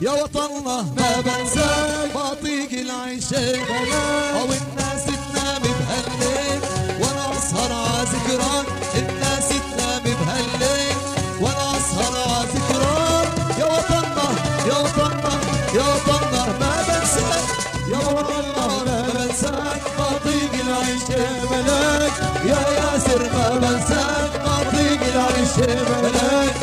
يا وطننا ما بنساك بطيق العيشة أو الناس تنام بهالليل وأنا أسهر على ذكراك الناس تنام بهالليل وأنا أسهر على ذكراك يا وطننا يا وطننا يا وطننا ما بنساك يا وطننا ما بنساك بطيق العيشة ملاك يا ياسر ما بنساك بطيق العيشة ملاك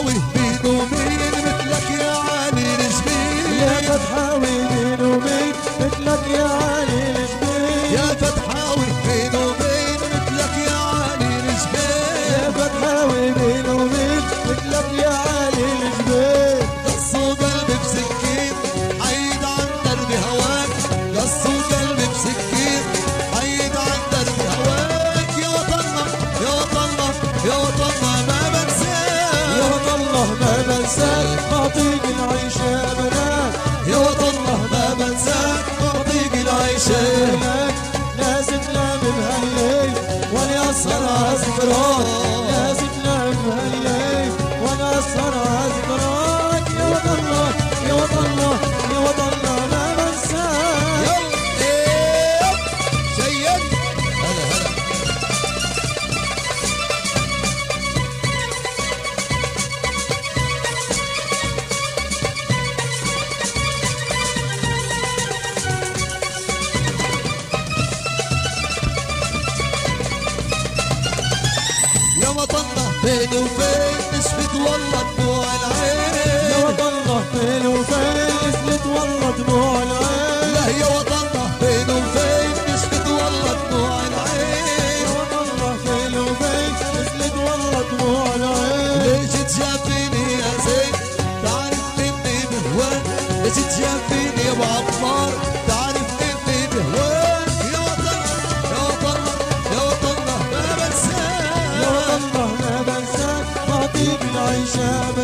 always be the man. يا والله ما بنساك بعطيك العيشة بنات يا وطننا ما بنساك بعطيك العيشة لك لازم تنام بهالليل ذكراك لازم تنام بهالليل وطننا بين وبين نشفت والله دموع يا العين وطننا فين وفين نزلت والله دموع العين. لا يا وطننا بين وبين نشفت والله دموع يا العين وطننا فين وفين نزلت والله دموع العين. ليش تجافيني يا زين؟ تعرف مني بهواك ليش تجافيني يا أبو عمار؟ deixar